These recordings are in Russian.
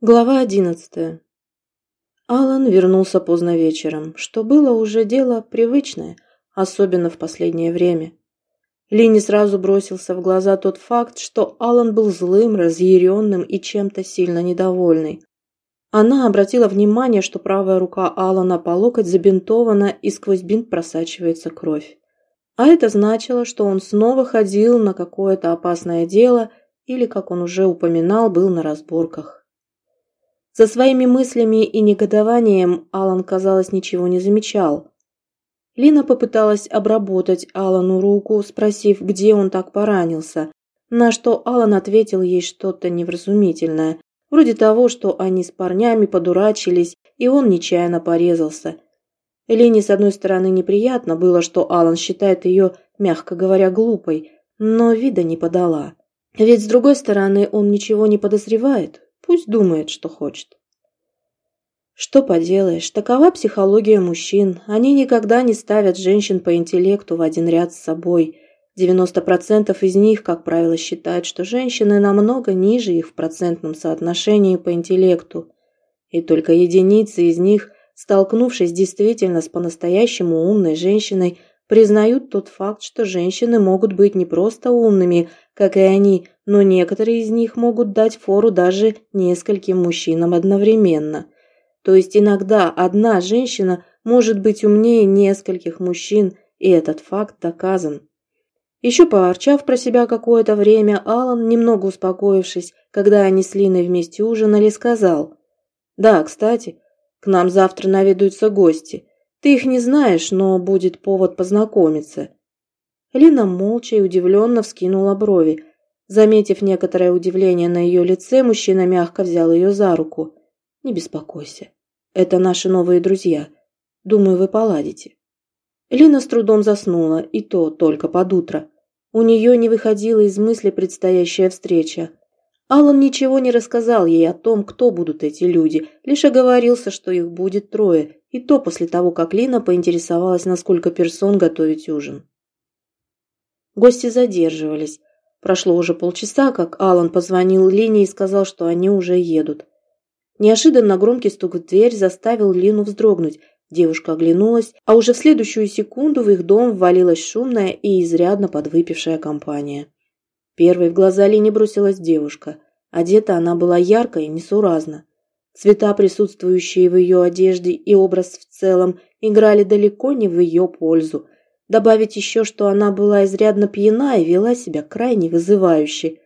Глава одиннадцатая. Алан вернулся поздно вечером, что было уже дело привычное, особенно в последнее время. Лине сразу бросился в глаза тот факт, что Алан был злым, разъяренным и чем-то сильно недовольный. Она обратила внимание, что правая рука Алана по локоть забинтована и сквозь бинт просачивается кровь. А это значило, что он снова ходил на какое-то опасное дело или, как он уже упоминал, был на разборках. За своими мыслями и негодованием Алан, казалось, ничего не замечал. Лина попыталась обработать Алану руку, спросив, где он так поранился, на что Алан ответил ей что-то невразумительное, вроде того, что они с парнями подурачились, и он нечаянно порезался. Лине, с одной стороны, неприятно было, что Алан считает ее, мягко говоря, глупой, но вида не подала. Ведь, с другой стороны, он ничего не подозревает, Пусть думает, что хочет. Что поделаешь, такова психология мужчин. Они никогда не ставят женщин по интеллекту в один ряд с собой. 90% из них, как правило, считают, что женщины намного ниже их в процентном соотношении по интеллекту. И только единицы из них, столкнувшись действительно с по-настоящему умной женщиной, признают тот факт, что женщины могут быть не просто умными, как и они, но некоторые из них могут дать фору даже нескольким мужчинам одновременно. То есть иногда одна женщина может быть умнее нескольких мужчин, и этот факт доказан. Еще поорчав про себя какое-то время, Алан, немного успокоившись, когда они с Линой вместе ужинали, сказал, «Да, кстати, к нам завтра наведаются гости. Ты их не знаешь, но будет повод познакомиться». Лина молча и удивленно вскинула брови. Заметив некоторое удивление на ее лице, мужчина мягко взял ее за руку. «Не беспокойся. Это наши новые друзья. Думаю, вы поладите». Лина с трудом заснула, и то только под утро. У нее не выходила из мысли предстоящая встреча. Алан ничего не рассказал ей о том, кто будут эти люди, лишь оговорился, что их будет трое, и то после того, как Лина поинтересовалась, на сколько персон готовить ужин. Гости задерживались. Прошло уже полчаса, как Алан позвонил Лине и сказал, что они уже едут. Неожиданно громкий стук в дверь заставил Лину вздрогнуть. Девушка оглянулась, а уже в следующую секунду в их дом ввалилась шумная и изрядно подвыпившая компания. Первой в глаза Лине бросилась девушка. Одета она была ярко и несуразно. Цвета, присутствующие в ее одежде и образ в целом, играли далеко не в ее пользу – Добавить еще, что она была изрядно пьяна и вела себя крайне вызывающе.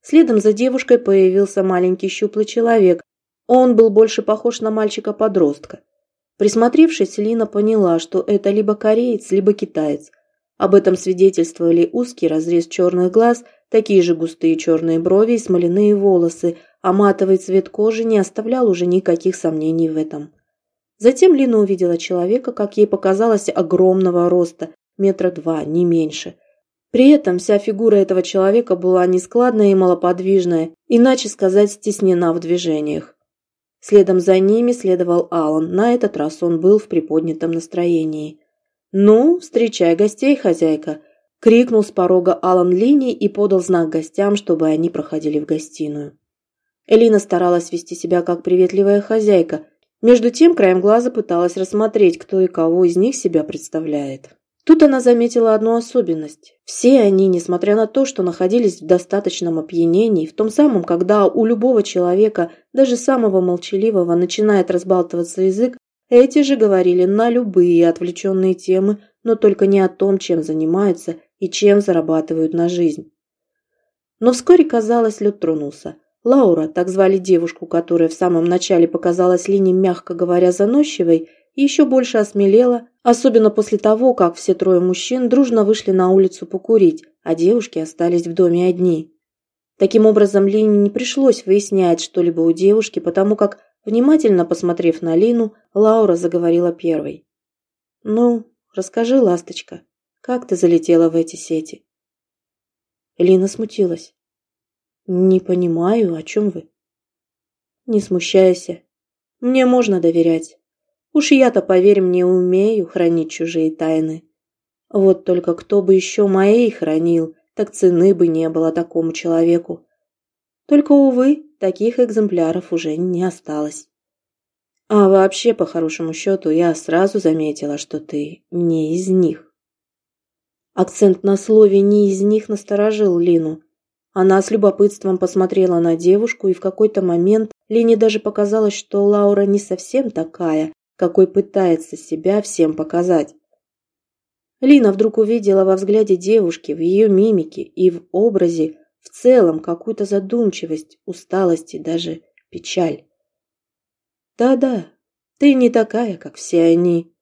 Следом за девушкой появился маленький щуплый человек. Он был больше похож на мальчика-подростка. Присмотревшись, Лина поняла, что это либо кореец, либо китаец. Об этом свидетельствовали узкий разрез черных глаз, такие же густые черные брови и смоляные волосы, а матовый цвет кожи не оставлял уже никаких сомнений в этом. Затем Лина увидела человека, как ей показалось, огромного роста, метра два, не меньше. При этом вся фигура этого человека была нескладная и малоподвижная, иначе сказать, стеснена в движениях. Следом за ними следовал Алан. На этот раз он был в приподнятом настроении. «Ну, встречай гостей, хозяйка!» – крикнул с порога Алан Лини и подал знак гостям, чтобы они проходили в гостиную. Элина старалась вести себя как приветливая хозяйка. Между тем, краем глаза пыталась рассмотреть, кто и кого из них себя представляет. Тут она заметила одну особенность. Все они, несмотря на то, что находились в достаточном опьянении, в том самом, когда у любого человека, даже самого молчаливого, начинает разбалтываться язык, эти же говорили на любые отвлеченные темы, но только не о том, чем занимаются и чем зарабатывают на жизнь. Но вскоре, казалось, лед тронулся. Лаура, так звали девушку, которая в самом начале показалась Лине, мягко говоря, заносчивой, еще больше осмелела, особенно после того, как все трое мужчин дружно вышли на улицу покурить, а девушки остались в доме одни. Таким образом, Лине не пришлось выяснять что-либо у девушки, потому как, внимательно посмотрев на Лину, Лаура заговорила первой. «Ну, расскажи, ласточка, как ты залетела в эти сети?» Лина смутилась. «Не понимаю, о чем вы?» «Не смущайся. Мне можно доверять. Уж я-то, поверь мне, умею хранить чужие тайны. Вот только кто бы еще моей хранил, так цены бы не было такому человеку. Только, увы, таких экземпляров уже не осталось. А вообще, по хорошему счету, я сразу заметила, что ты не из них. Акцент на слове «не из них» насторожил Лину. Она с любопытством посмотрела на девушку, и в какой-то момент Лине даже показалось, что Лаура не совсем такая, какой пытается себя всем показать. Лина вдруг увидела во взгляде девушки, в ее мимике и в образе в целом какую-то задумчивость, усталость и даже печаль. Да-да, ты не такая, как все они.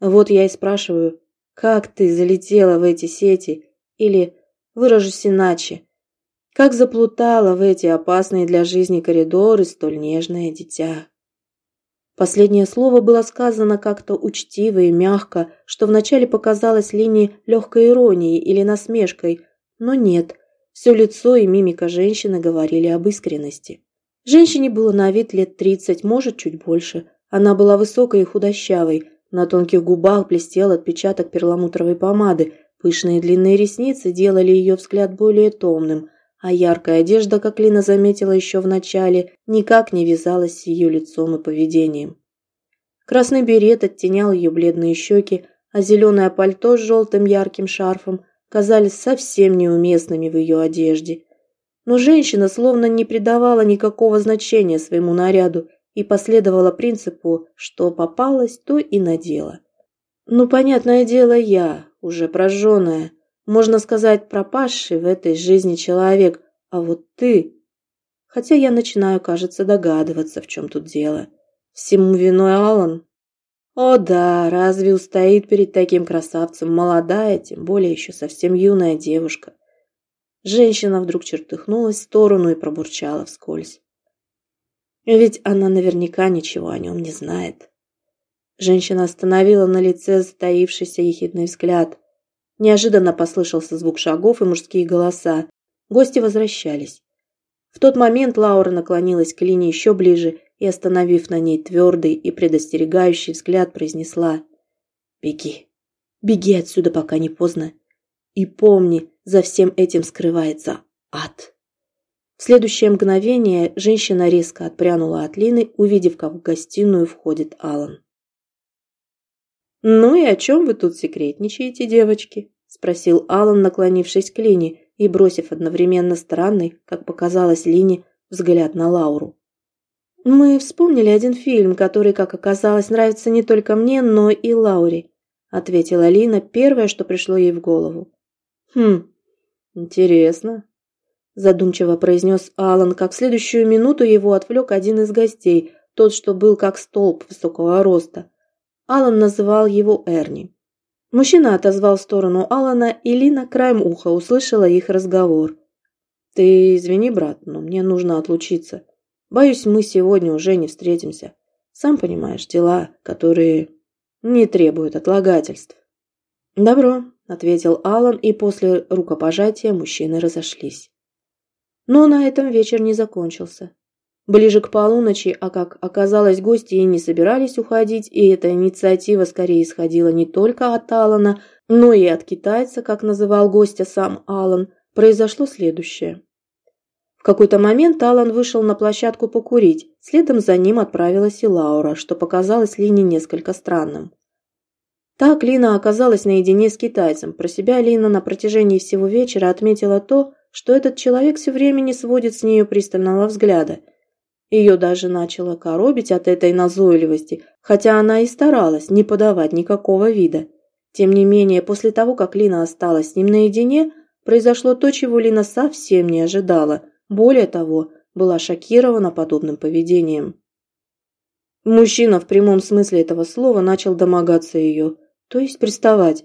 Вот я и спрашиваю, как ты залетела в эти сети, или, выражусь иначе, как заплутала в эти опасные для жизни коридоры столь нежное дитя. Последнее слово было сказано как-то учтиво и мягко, что вначале показалось Лине легкой иронией или насмешкой, но нет, все лицо и мимика женщины говорили об искренности. Женщине было на вид лет тридцать, может, чуть больше. Она была высокой и худощавой, на тонких губах блестел отпечаток перламутровой помады, пышные длинные ресницы делали ее взгляд более томным, а яркая одежда, как Лина заметила еще в начале, никак не вязалась с ее лицом и поведением. Красный берет оттенял ее бледные щеки, а зеленое пальто с желтым ярким шарфом казались совсем неуместными в ее одежде. Но женщина словно не придавала никакого значения своему наряду и последовала принципу, что попалось, то и надела. Ну, понятное дело, я, уже прожженная, можно сказать, пропавший в этой жизни человек, а вот ты... Хотя я начинаю, кажется, догадываться, в чем тут дело. Всему виной Алан. О да, разве устоит перед таким красавцем молодая, тем более еще совсем юная девушка? Женщина вдруг чертыхнулась в сторону и пробурчала вскользь. Ведь она наверняка ничего о нем не знает. Женщина остановила на лице затаившийся ехидный взгляд. Неожиданно послышался звук шагов и мужские голоса. Гости возвращались. В тот момент Лаура наклонилась к Лине еще ближе и, остановив на ней твердый и предостерегающий взгляд, произнесла «Беги, беги отсюда, пока не поздно. И помни, за всем этим скрывается ад». В следующее мгновение женщина резко отпрянула от Лины, увидев, как в гостиную входит Алан. «Ну и о чем вы тут секретничаете, девочки?» – спросил Алан, наклонившись к Лине и бросив одновременно странный, как показалось Лине, взгляд на Лауру. «Мы вспомнили один фильм, который, как оказалось, нравится не только мне, но и Лауре», – ответила Лина, первое, что пришло ей в голову. «Хм, интересно», – задумчиво произнес Алан, как в следующую минуту его отвлек один из гостей, тот, что был как столб высокого роста – Алан называл его Эрни. Мужчина отозвал в сторону Алана, и Лина краем уха услышала их разговор. «Ты извини, брат, но мне нужно отлучиться. Боюсь, мы сегодня уже не встретимся. Сам понимаешь, дела, которые не требуют отлагательств». «Добро», — ответил Алан, и после рукопожатия мужчины разошлись. Но на этом вечер не закончился. Ближе к полуночи, а как оказалось, гости и не собирались уходить, и эта инициатива скорее исходила не только от Алана, но и от китайца, как называл гостя сам Алан, произошло следующее. В какой-то момент Алан вышел на площадку покурить, следом за ним отправилась и Лаура, что показалось Лине несколько странным. Так Лина оказалась наедине с китайцем. Про себя Лина на протяжении всего вечера отметила то, что этот человек все время не сводит с нее пристального взгляда – ее даже начало коробить от этой назойливости, хотя она и старалась не подавать никакого вида. Тем не менее, после того, как Лина осталась с ним наедине, произошло то, чего Лина совсем не ожидала. Более того, была шокирована подобным поведением. Мужчина в прямом смысле этого слова начал домогаться ее, то есть приставать.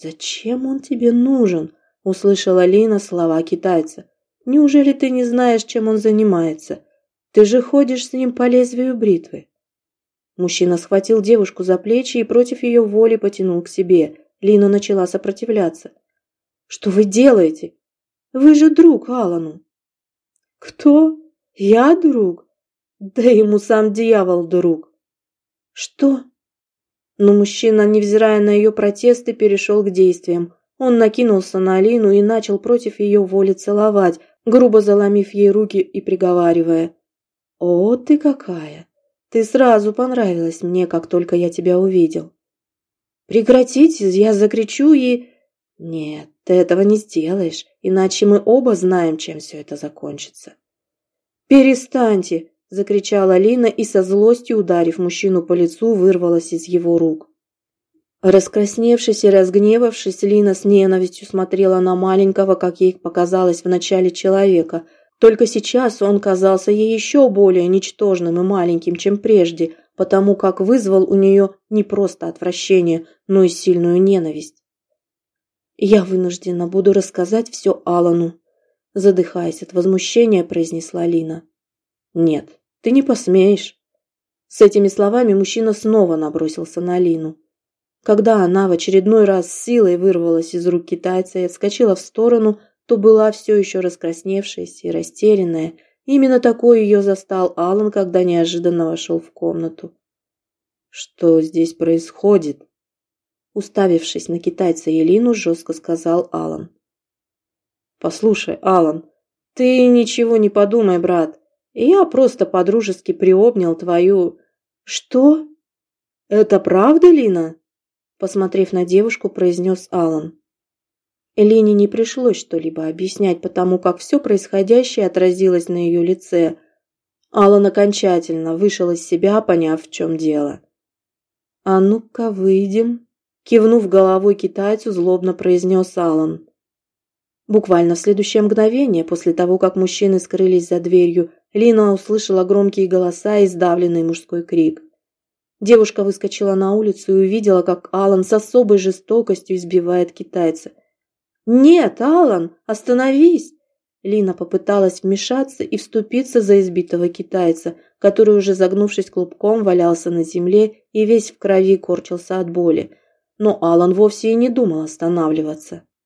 «Зачем он тебе нужен?» – услышала Лина слова китайца. «Неужели ты не знаешь, чем он занимается?» Ты же ходишь с ним по лезвию бритвы. Мужчина схватил девушку за плечи и против ее воли потянул к себе. Лина начала сопротивляться. «Что вы делаете? Вы же друг Алану!» «Кто? Я друг? Да ему сам дьявол друг!» «Что?» Но мужчина, невзирая на ее протесты, перешел к действиям. Он накинулся на Алину и начал против ее воли целовать, грубо заломив ей руки и приговаривая. «О, ты какая! Ты сразу понравилась мне, как только я тебя увидел. Прекратите, я закричу и...» «Нет, ты этого не сделаешь, иначе мы оба знаем, чем все это закончится». «Перестаньте!» – закричала Лина и со злостью, ударив мужчину по лицу, вырвалась из его рук. Раскрасневшись и разгневавшись, Лина с ненавистью смотрела на маленького, как ей показалось в начале человека. Только сейчас он казался ей еще более ничтожным и маленьким, чем прежде, потому как вызвал у нее не просто отвращение, но и сильную ненависть. «Я вынуждена буду рассказать все Алану», – задыхаясь от возмущения, произнесла Лина. «Нет, ты не посмеешь». С этими словами мужчина снова набросился на Лину. Когда она в очередной раз силой вырвалась из рук китайца и отскочила в сторону, то была все еще раскрасневшаяся и растерянная. Именно такой ее застал Алан, когда неожиданно вошел в комнату. «Что здесь происходит?» Уставившись на китайца Елину, жестко сказал Алан. «Послушай, Алан, ты ничего не подумай, брат. Я просто подружески приобнял твою...» «Что? Это правда, Лина?» посмотрев на девушку, произнес Алан. Элине не пришлось что-либо объяснять, потому как все происходящее отразилось на ее лице. Алан окончательно вышел из себя, поняв, в чем дело. «А ну-ка, выйдем», – кивнув головой китайцу, злобно произнес Алан. Буквально в следующее мгновение, после того, как мужчины скрылись за дверью, Лина услышала громкие голоса и сдавленный мужской крик. Девушка выскочила на улицу и увидела, как Алан с особой жестокостью избивает китайца. «Нет, Алан, остановись!» Лина попыталась вмешаться и вступиться за избитого китайца, который уже загнувшись клубком валялся на земле и весь в крови корчился от боли. Но Алан вовсе и не думал останавливаться.